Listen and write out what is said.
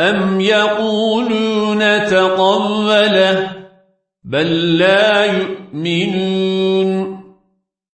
أم يقولون تقوله بل لا يؤمنون